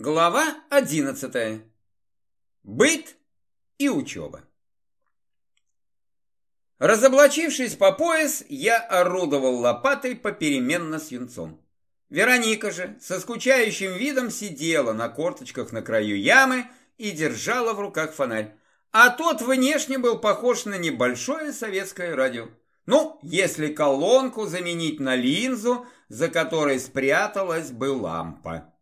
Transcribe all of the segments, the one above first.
Глава одиннадцатая. Быт и учеба. Разоблачившись по пояс, я орудовал лопатой попеременно с юнцом. Вероника же со скучающим видом сидела на корточках на краю ямы и держала в руках фонарь. А тот внешне был похож на небольшое советское радио. Ну, если колонку заменить на линзу, за которой спряталась бы лампа.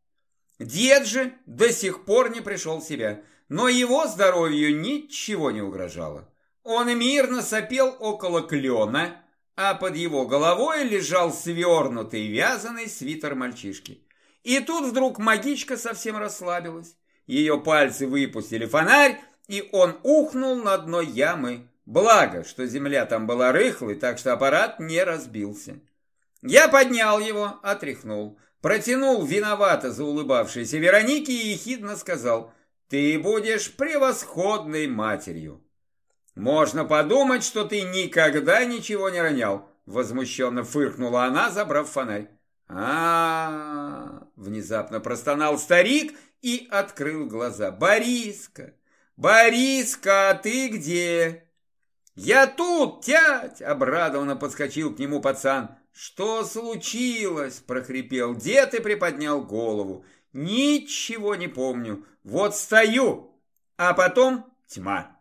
Дед же до сих пор не пришел в себя, но его здоровью ничего не угрожало. Он мирно сопел около клена, а под его головой лежал свернутый вязаный свитер мальчишки. И тут вдруг магичка совсем расслабилась. Ее пальцы выпустили фонарь, и он ухнул на дно ямы. Благо, что земля там была рыхлой, так что аппарат не разбился. Я поднял его, отряхнул. Протянул виновато заулыбавшейся Веронике и ехидно сказал, «Ты будешь превосходной матерью». «Можно подумать, что ты никогда ничего не ронял», возмущенно фыркнула она, забрав фонарь. а, -а, -а внезапно простонал старик и открыл глаза. «Бориска! Бориска, а ты где?» «Я тут, тять!» — обрадованно подскочил к нему пацан. «Что случилось?» – прохрипел дед и приподнял голову. «Ничего не помню. Вот стою, а потом тьма».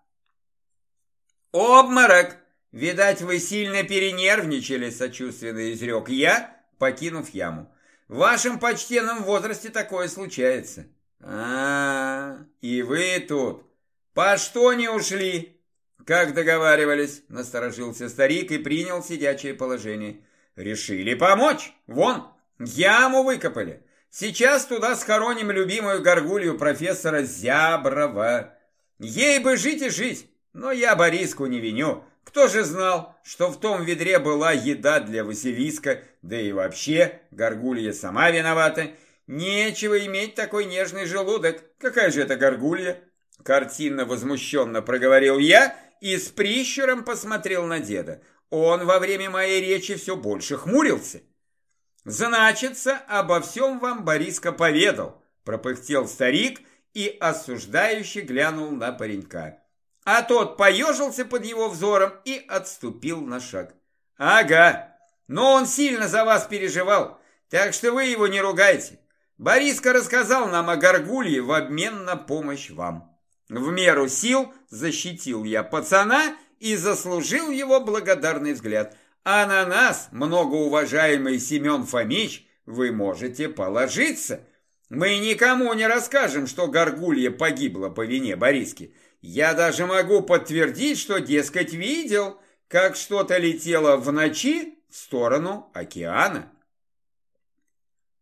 «Обморок! Видать, вы сильно перенервничали», – сочувственно изрек я, покинув яму. «В вашем почтенном возрасте такое случается». «А, -а, -а и вы тут? По что не ушли?» «Как договаривались?» – насторожился старик и принял сидячее положение. Решили помочь. Вон, яму выкопали. Сейчас туда схороним любимую горгулью профессора Зяброва. Ей бы жить и жить, но я Бориску не виню. Кто же знал, что в том ведре была еда для Василиска, да и вообще горгулья сама виновата. Нечего иметь такой нежный желудок. Какая же это горгулья? Картинно возмущенно проговорил я и с прищуром посмотрел на деда. Он во время моей речи все больше хмурился. «Значится, обо всем вам Бориска поведал», пропыхтел старик и осуждающе глянул на паренька. А тот поежился под его взором и отступил на шаг. «Ага, но он сильно за вас переживал, так что вы его не ругайте. Бориска рассказал нам о горгулье в обмен на помощь вам. В меру сил защитил я пацана и заслужил его благодарный взгляд. А на нас, многоуважаемый Семен Фомич, вы можете положиться. Мы никому не расскажем, что Горгулья погибла по вине Бориски. Я даже могу подтвердить, что, дескать, видел, как что-то летело в ночи в сторону океана.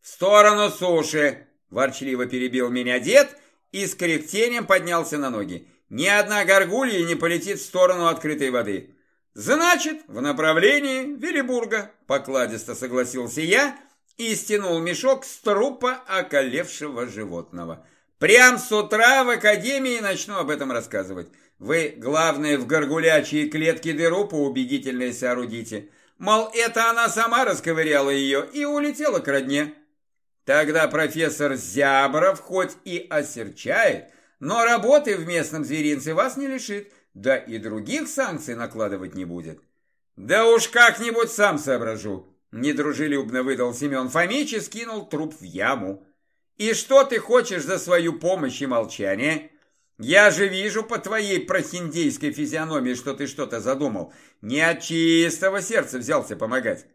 «В сторону суши!» – ворчливо перебил меня дед и с корректением поднялся на ноги. Ни одна горгулья не полетит в сторону открытой воды. Значит, в направлении Велибурга, покладисто согласился я и стянул мешок с трупа околевшего животного. Прям с утра в академии начну об этом рассказывать. Вы, главное, в горгулячьей клетке дыру поубедительнее соорудите. Мол, это она сама расковыряла ее и улетела к родне. Тогда профессор Зябров хоть и осерчает, но работы в местном зверинце вас не лишит, да и других санкций накладывать не будет. Да уж как-нибудь сам соображу, недружелюбно выдал Семен Фомич и скинул труп в яму. И что ты хочешь за свою помощь и молчание? Я же вижу по твоей прохиндейской физиономии, что ты что-то задумал. Не от чистого сердца взялся помогать.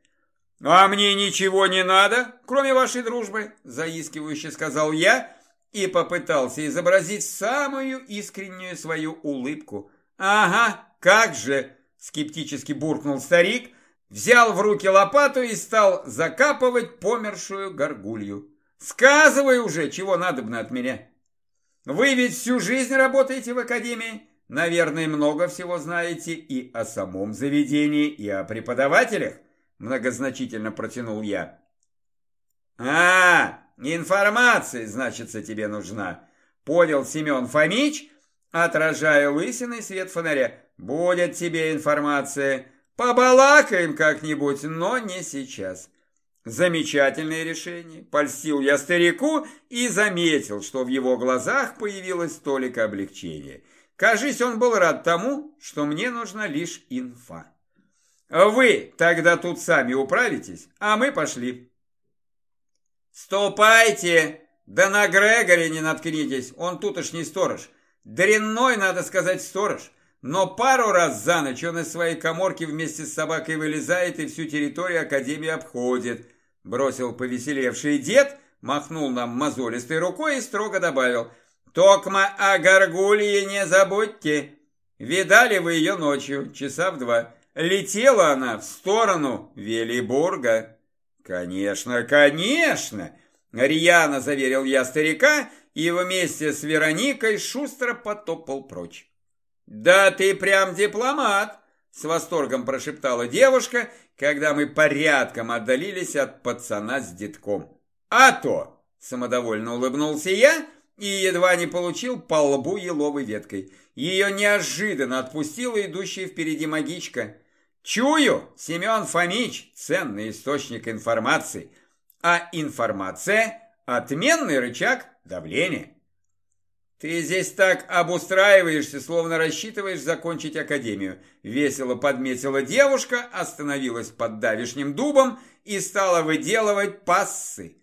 «А мне ничего не надо, кроме вашей дружбы», заискивающе сказал я, и попытался изобразить самую искреннюю свою улыбку. «Ага, как же!» – скептически буркнул старик, взял в руки лопату и стал закапывать помершую горгулью. «Сказывай уже, чего надобно от меня!» «Вы ведь всю жизнь работаете в академии, наверное, много всего знаете и о самом заведении, и о преподавателях», – многозначительно протянул я. «А, Информация, значится, тебе нужна. Понял Семен Фомич, отражая лысиной свет фонаря. Будет тебе информация. Побалакаем как-нибудь, но не сейчас. Замечательное решение. Польстил я старику и заметил, что в его глазах появилось столько облегчения. Кажись, он был рад тому, что мне нужна лишь инфа. Вы тогда тут сами управитесь, а мы пошли. Ступайте, да на Грегоре не наткнитесь, он тутошний сторож. Дрянной, надо сказать, сторож. Но пару раз за ночь он из своей коморки вместе с собакой вылезает и всю территорию Академии обходит. Бросил повеселевший дед, махнул нам мозолистой рукой и строго добавил. «Токма о горгулье не забудьте. Видали вы ее ночью, часа в два. Летела она в сторону Велибурга». «Конечно, конечно!» Рьяно заверил я старика и вместе с Вероникой шустро потопал прочь. «Да ты прям дипломат!» С восторгом прошептала девушка, когда мы порядком отдалились от пацана с детком. «А то!» – самодовольно улыбнулся я и едва не получил по лбу еловой веткой. Ее неожиданно отпустила идущая впереди магичка. «Чую, Семен Фомич – ценный источник информации, а информация – отменный рычаг давления». «Ты здесь так обустраиваешься, словно рассчитываешь закончить академию», весело подметила девушка, остановилась под давишним дубом и стала выделывать пассы.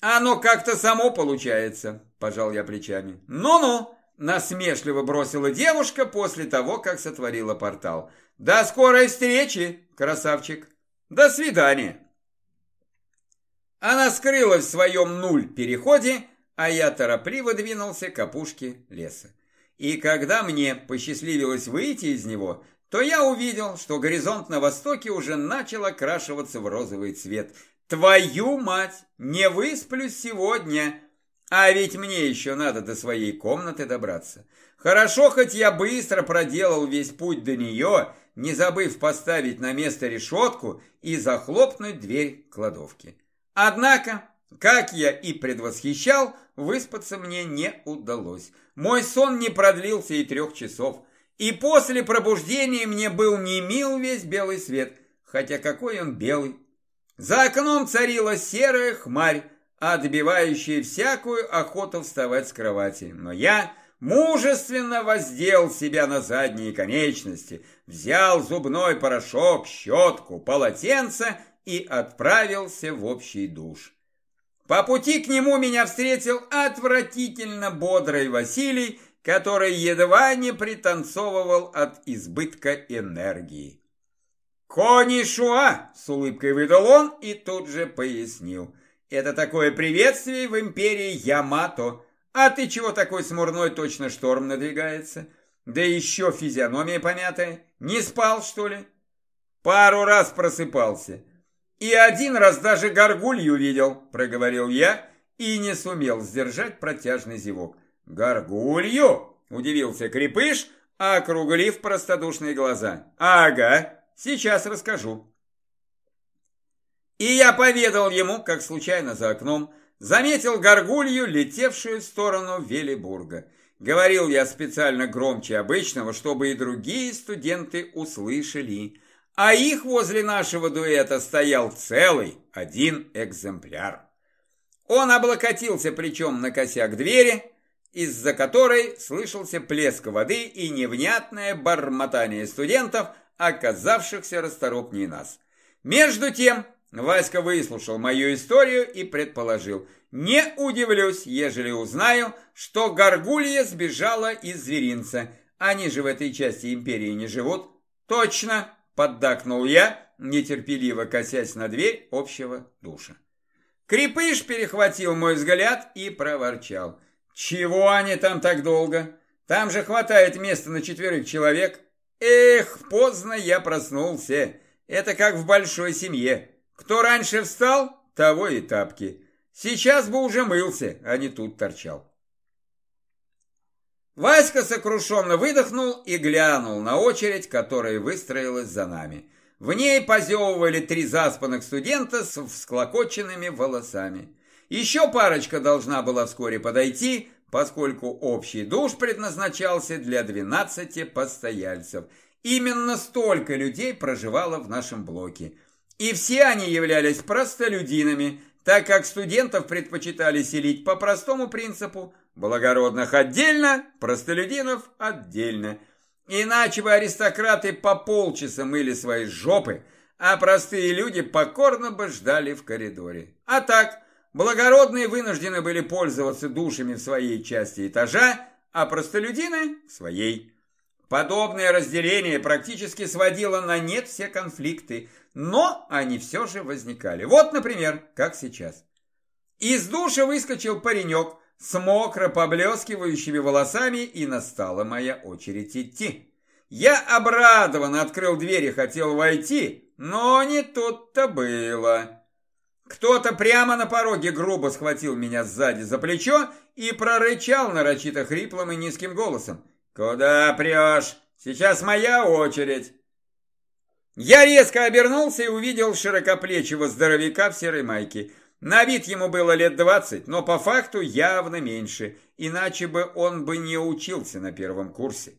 «Оно как-то само получается», – пожал я плечами. «Ну-ну», – насмешливо бросила девушка после того, как сотворила портал. «До скорой встречи, красавчик! До свидания!» Она скрылась в своем нуль-переходе, а я торопливо двинулся к опушке леса. И когда мне посчастливилось выйти из него, то я увидел, что горизонт на востоке уже начал окрашиваться в розовый цвет. Твою мать, не высплюсь сегодня, а ведь мне еще надо до своей комнаты добраться. Хорошо, хоть я быстро проделал весь путь до нее, не забыв поставить на место решетку и захлопнуть дверь кладовки. Однако, как я и предвосхищал, выспаться мне не удалось. Мой сон не продлился и трех часов. И после пробуждения мне был не мил весь белый свет, хотя какой он белый. За окном царила серая хмарь, отбивающая всякую охоту вставать с кровати. Но я мужественно воздел себя на задние конечности, взял зубной порошок, щетку, полотенце и отправился в общий душ. По пути к нему меня встретил отвратительно бодрый Василий, который едва не пританцовывал от избытка энергии. «Конишуа!» – с улыбкой выдал он и тут же пояснил. «Это такое приветствие в империи Ямато. А ты чего такой смурной, точно шторм надвигается? Да еще физиономия помятая. Не спал, что ли?» «Пару раз просыпался». «И один раз даже горгулью видел», – проговорил я и не сумел сдержать протяжный зевок. «Горгулью?» – удивился Крепыш, округлив простодушные глаза. «Ага, сейчас расскажу». И я поведал ему, как случайно за окном, заметил горгулью, летевшую в сторону Велибурга. Говорил я специально громче обычного, чтобы и другие студенты услышали – а их возле нашего дуэта стоял целый один экземпляр. Он облокотился причем на косяк двери, из-за которой слышался плеск воды и невнятное бормотание студентов, оказавшихся расторопнее нас. Между тем, Васька выслушал мою историю и предположил, не удивлюсь, ежели узнаю, что Горгулья сбежала из зверинца. Они же в этой части империи не живут. Точно, Поддакнул я, нетерпеливо косясь на дверь общего душа. Крепыш перехватил мой взгляд и проворчал. «Чего они там так долго? Там же хватает места на четверых человек. Эх, поздно я проснулся. Это как в большой семье. Кто раньше встал, того и тапки. Сейчас бы уже мылся, а не тут торчал». Васька сокрушенно выдохнул и глянул на очередь, которая выстроилась за нами. В ней позевывали три заспанных студента с всклокоченными волосами. Еще парочка должна была вскоре подойти, поскольку общий душ предназначался для 12 постояльцев. Именно столько людей проживало в нашем блоке. И все они являлись простолюдинами, так как студентов предпочитали селить по простому принципу благородных отдельно, простолюдинов отдельно. Иначе бы аристократы по полчаса мыли свои жопы, а простые люди покорно бы ждали в коридоре. А так, благородные вынуждены были пользоваться душами в своей части этажа, а простолюдины в своей. Подобное разделение практически сводило на нет все конфликты, но они все же возникали. Вот, например, как сейчас. Из душа выскочил паренек с мокро поблескивающими волосами, и настала моя очередь идти. Я обрадованно открыл дверь и хотел войти, но не тут-то было. Кто-то прямо на пороге грубо схватил меня сзади за плечо и прорычал нарочито хриплым и низким голосом. «Куда прешь? Сейчас моя очередь!» Я резко обернулся и увидел широкоплечего здоровяка в серой майке. На вид ему было лет двадцать, но по факту явно меньше, иначе бы он бы не учился на первом курсе.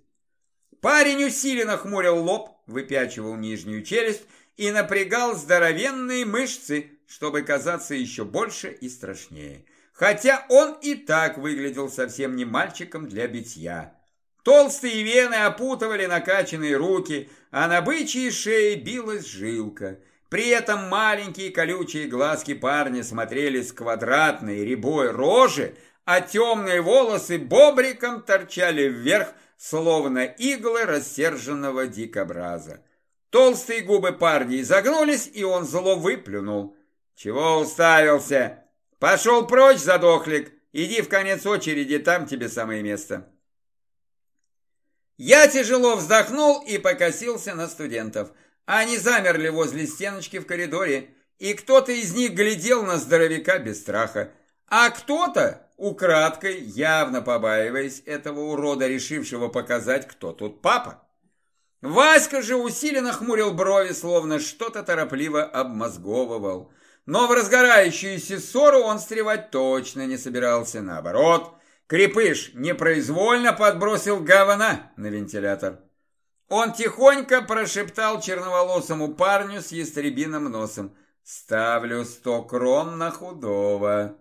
Парень усиленно хмурил лоб, выпячивал нижнюю челюсть и напрягал здоровенные мышцы, чтобы казаться еще больше и страшнее. Хотя он и так выглядел совсем не мальчиком для битья. Толстые вены опутывали накачанные руки, а на бычьей шее билась жилка. При этом маленькие колючие глазки парня смотрели с квадратной рябой рожи, а темные волосы бобриком торчали вверх, словно иглы рассерженного дикобраза. Толстые губы парня изогнулись, и он зло выплюнул. «Чего уставился? Пошел прочь, задохлик! Иди в конец очереди, там тебе самое место!» Я тяжело вздохнул и покосился на студентов. Они замерли возле стеночки в коридоре, и кто-то из них глядел на здоровяка без страха, а кто-то, украдкой, явно побаиваясь этого урода, решившего показать, кто тут папа. Васька же усиленно хмурил брови, словно что-то торопливо обмозговывал. Но в разгорающуюся ссору он встревать точно не собирался, наоборот – Крепыш непроизвольно подбросил говна на вентилятор. Он тихонько прошептал черноволосому парню с ястребиным носом. «Ставлю сто крон на худого».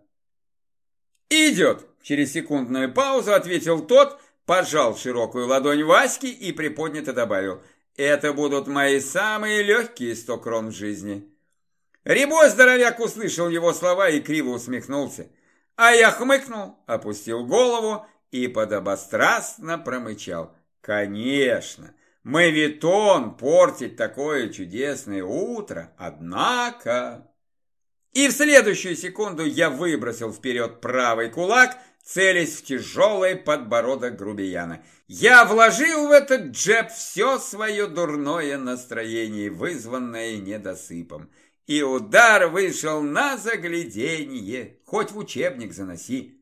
«Идет!» – через секундную паузу ответил тот, пожал широкую ладонь Васьки и приподнято добавил. «Это будут мои самые легкие сто крон в жизни». Рябой здоровяк услышал его слова и криво усмехнулся. А я хмыкнул, опустил голову и подобострастно промычал. Конечно, мавитон портить такое чудесное утро, однако... И в следующую секунду я выбросил вперед правый кулак, целясь в тяжелый подбородок грубияна. Я вложил в этот джеб все свое дурное настроение, вызванное недосыпом. И удар вышел на загляденье, хоть в учебник заноси.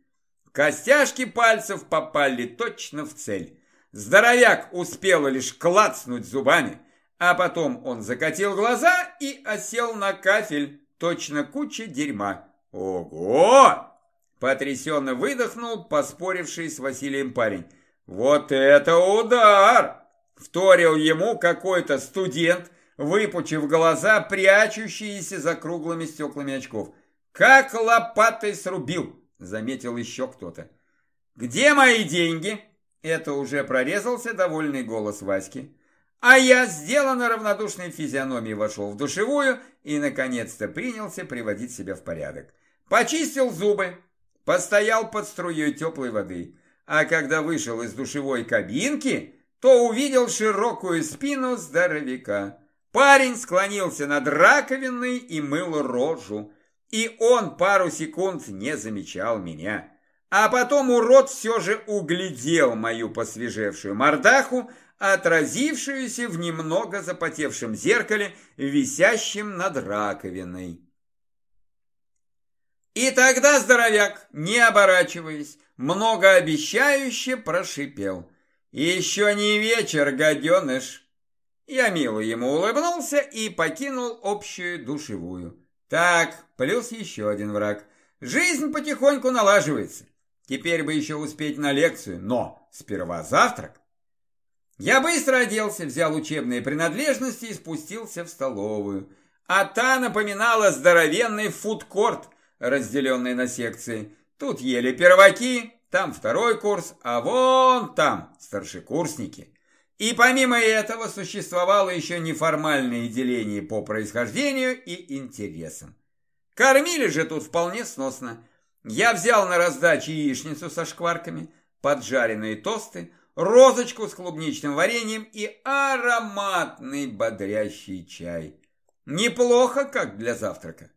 Костяшки пальцев попали точно в цель. Здоровяк успел лишь клацнуть зубами, а потом он закатил глаза и осел на кафель, точно куча дерьма. «Ого!» – потрясенно выдохнул поспоривший с Василием парень. «Вот это удар!» – вторил ему какой-то студент – выпучив глаза, прячущиеся за круглыми стеклами очков. «Как лопатой срубил!» – заметил еще кто-то. «Где мои деньги?» – это уже прорезался довольный голос Васьки. А я, сделанно равнодушной физиономией, вошел в душевую и, наконец-то, принялся приводить себя в порядок. Почистил зубы, постоял под струей теплой воды, а когда вышел из душевой кабинки, то увидел широкую спину здоровяка. Парень склонился над раковиной и мыл рожу, и он пару секунд не замечал меня. А потом урод все же углядел мою посвежевшую мордаху, отразившуюся в немного запотевшем зеркале, висящем над раковиной. И тогда здоровяк, не оборачиваясь, многообещающе прошипел. «Еще не вечер, гаденыш!» Я мило ему улыбнулся и покинул общую душевую. Так, плюс еще один враг. Жизнь потихоньку налаживается. Теперь бы еще успеть на лекцию, но сперва завтрак. Я быстро оделся, взял учебные принадлежности и спустился в столовую. а та напоминала здоровенный фудкорт, разделенный на секции. Тут ели перваки, там второй курс, а вон там старшекурсники. И помимо этого существовало еще неформальное деление по происхождению и интересам. Кормили же тут вполне сносно. Я взял на раздачу яичницу со шкварками, поджаренные тосты, розочку с клубничным вареньем и ароматный бодрящий чай. Неплохо, как для завтрака.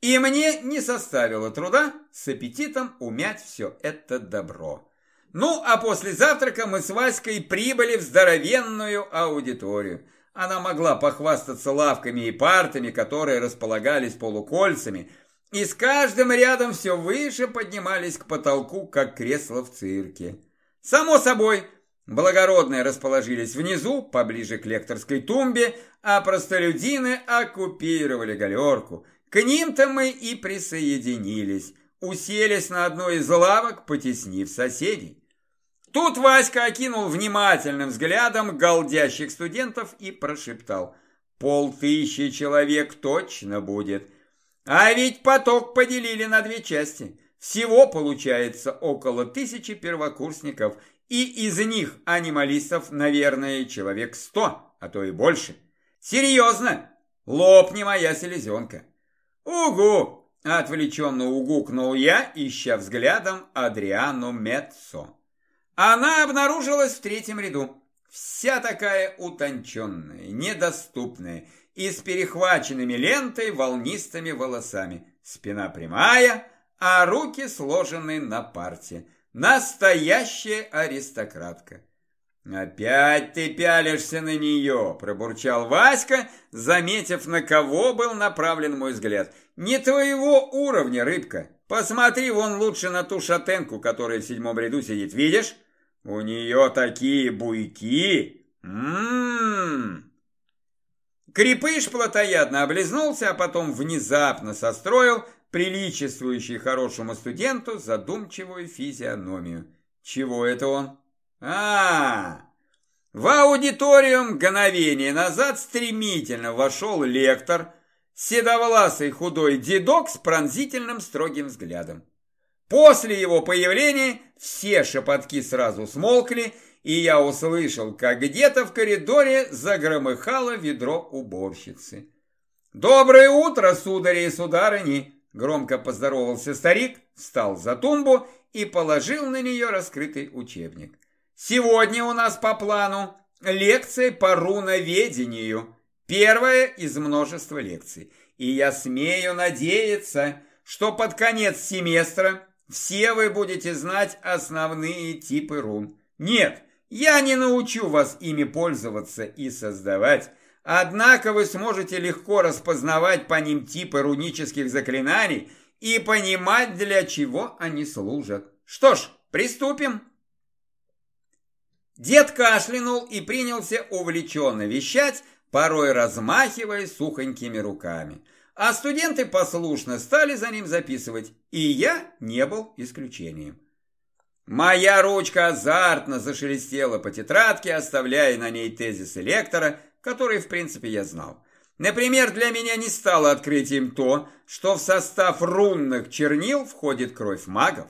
И мне не составило труда с аппетитом умять все это добро. Ну, а после завтрака мы с Васькой прибыли в здоровенную аудиторию. Она могла похвастаться лавками и партами, которые располагались полукольцами, и с каждым рядом все выше поднимались к потолку, как кресла в цирке. Само собой, благородные расположились внизу, поближе к лекторской тумбе, а простолюдины оккупировали галерку – к ним-то мы и присоединились, уселись на одной из лавок, потеснив соседей. Тут Васька окинул внимательным взглядом голдящих студентов и прошептал. Полтысячи человек точно будет. А ведь поток поделили на две части. Всего получается около тысячи первокурсников, и из них анималистов, наверное, человек сто, а то и больше. Серьезно, лопни моя селезенка. «Угу!» – отвлеченно угукнул я, ища взглядом Адриану Меццо. Она обнаружилась в третьем ряду. Вся такая утонченная, недоступная и с перехваченными лентой волнистыми волосами. Спина прямая, а руки сложены на парте. Настоящая аристократка. «Опять ты пялишься на нее!» – пробурчал Васька, заметив, на кого был направлен мой взгляд. «Не твоего уровня, рыбка! Посмотри вон лучше на ту шатенку, которая в седьмом ряду сидит, видишь? У нее такие буйки! Ммм!» Крепыш плотоядно облизнулся, а потом внезапно состроил приличествующий хорошему студенту задумчивую физиономию. «Чего это он?» а, В аудиторию мгновение назад стремительно вошел лектор, седовласый худой дедок с пронзительным строгим взглядом. После его появления все шепотки сразу смолкли, и я услышал, как где-то в коридоре загромыхало ведро уборщицы. «Доброе утро, судари и сударыни!» Громко поздоровался старик, встал за тумбу и положил на нее раскрытый учебник. Сегодня у нас по плану лекция по руноведению. Первая из множества лекций. И я смею надеяться, что под конец семестра все вы будете знать основные типы рун. Нет, я не научу вас ими пользоваться и создавать, однако вы сможете легко распознавать по ним типы рунических заклинаний и понимать, для чего они служат. Что ж, приступим. Дед кашлянул и принялся увлеченно вещать, порой размахивая сухонькими руками. А студенты послушно стали за ним записывать, и я не был исключением. Моя ручка азартно зашелестела по тетрадке, оставляя на ней тезисы лектора, которые, в принципе, я знал. Например, для меня не стало открытием то, что в состав рунных чернил входит кровь магов.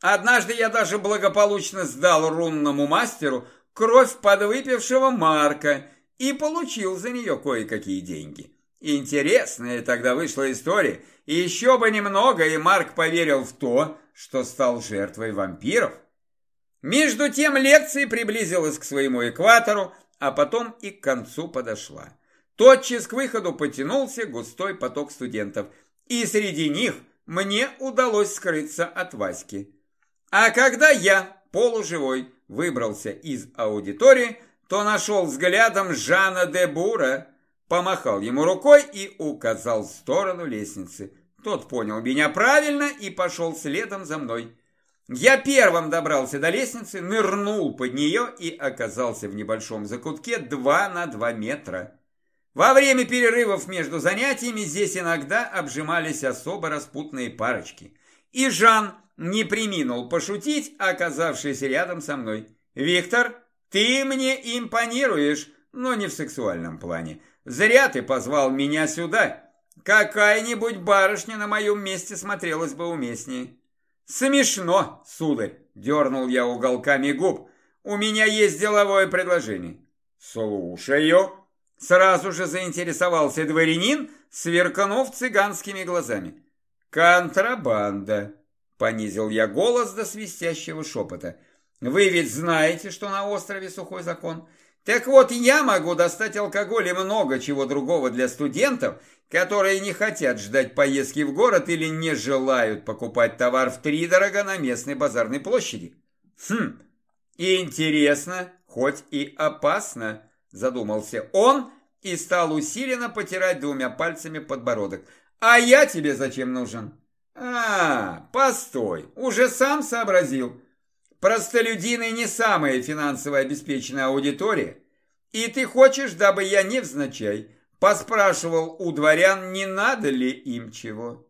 Однажды я даже благополучно сдал рунному мастеру кровь подвыпившего Марка и получил за нее кое-какие деньги. Интересная тогда вышла история, и еще бы немного, и Марк поверил в то, что стал жертвой вампиров. Между тем лекция приблизилась к своему экватору, а потом и к концу подошла. Тотчас к выходу потянулся густой поток студентов, и среди них мне удалось скрыться от Васьки. А когда я, полуживой, выбрался из аудитории, то нашел взглядом Жана де Бура, помахал ему рукой и указал в сторону лестницы. Тот понял меня правильно и пошел следом за мной. Я первым добрался до лестницы, нырнул под нее и оказался в небольшом закутке 2 на 2 метра. Во время перерывов между занятиями здесь иногда обжимались особо распутные парочки. И Жан не приминул пошутить, оказавшись рядом со мной. «Виктор, ты мне импонируешь, но не в сексуальном плане. Зря ты позвал меня сюда. Какая-нибудь барышня на моем месте смотрелась бы уместнее. Смешно, сударь, дернул я уголками губ. У меня есть деловое предложение. Слушаю. Сразу же заинтересовался дворянин, сверкнув цыганскими глазами. «Контрабанда!» — понизил я голос до свистящего шепота. «Вы ведь знаете, что на острове сухой закон. Так вот, я могу достать алкоголь и много чего другого для студентов, которые не хотят ждать поездки в город или не желают покупать товар в втридорого на местной базарной площади». «Хм, интересно, хоть и опасно», — задумался он и стал усиленно потирать двумя пальцами подбородок. «А я тебе зачем нужен?» «А, постой, уже сам сообразил. Простолюдины не самая финансово обеспеченная аудитория, и ты хочешь, дабы я невзначай поспрашивал у дворян, не надо ли им чего?»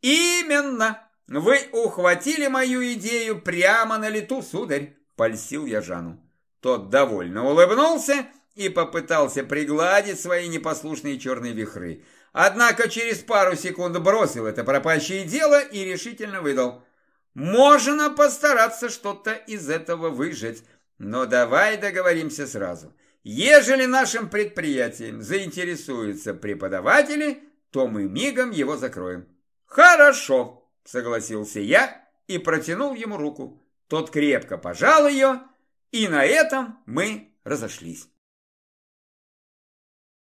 «Именно! Вы ухватили мою идею прямо на лету, сударь!» – польсил я Жану. Тот довольно улыбнулся и попытался пригладить свои непослушные черные вихры. Однако через пару секунд бросил это пропащее дело и решительно выдал. «Можно постараться что-то из этого выжать, но давай договоримся сразу. Ежели нашим предприятием заинтересуются преподаватели, то мы мигом его закроем». «Хорошо», — согласился я и протянул ему руку. Тот крепко пожал ее, и на этом мы разошлись.